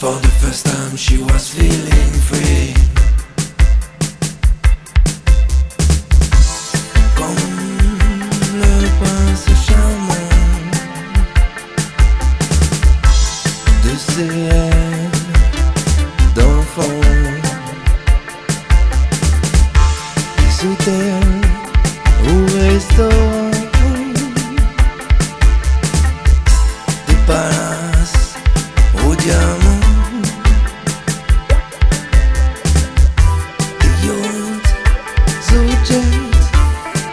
For the first time, she was feeling free. Des hôtels ou restaurants, des palaces aux diamants, des yachts aux jets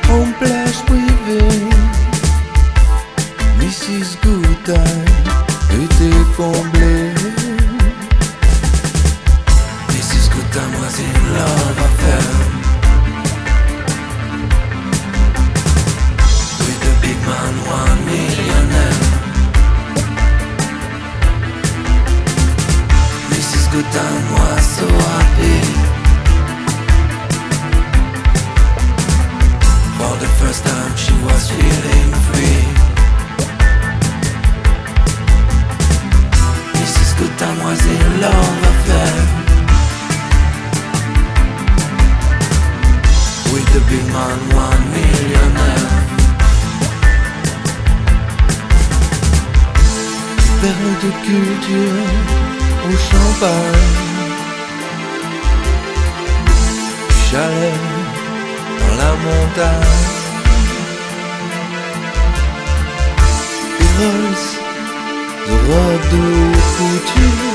en plage privée. Mrs. Goodtime était comblée. Goodtime was so happy. For the first time, she was feeling free. Mrs. Goodtime was in love affair? With the big man, one millionaire. Perle de culture au champagne, chalet dans la montagne. Roses de robes de couture,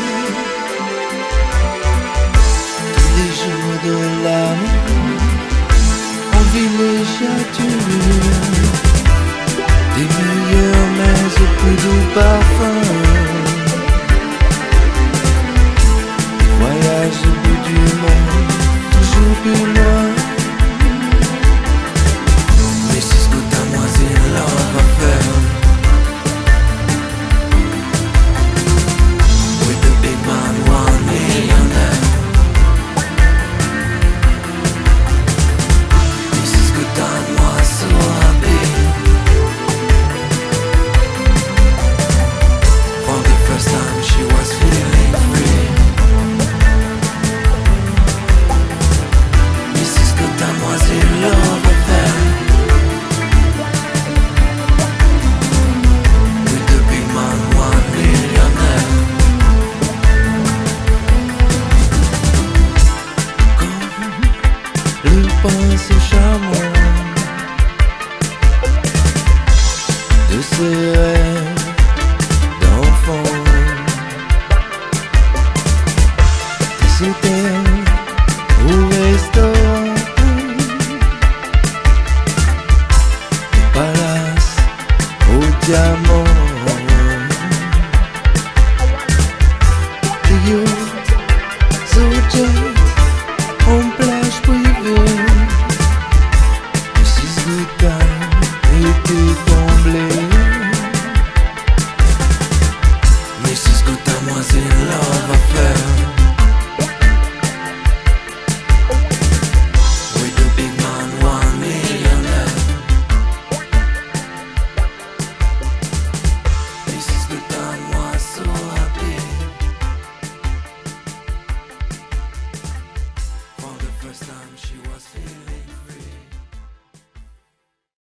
tous les jours de l'amour en villégiature. Des meilleurs mais au plus doux parfum. pas si charmant de.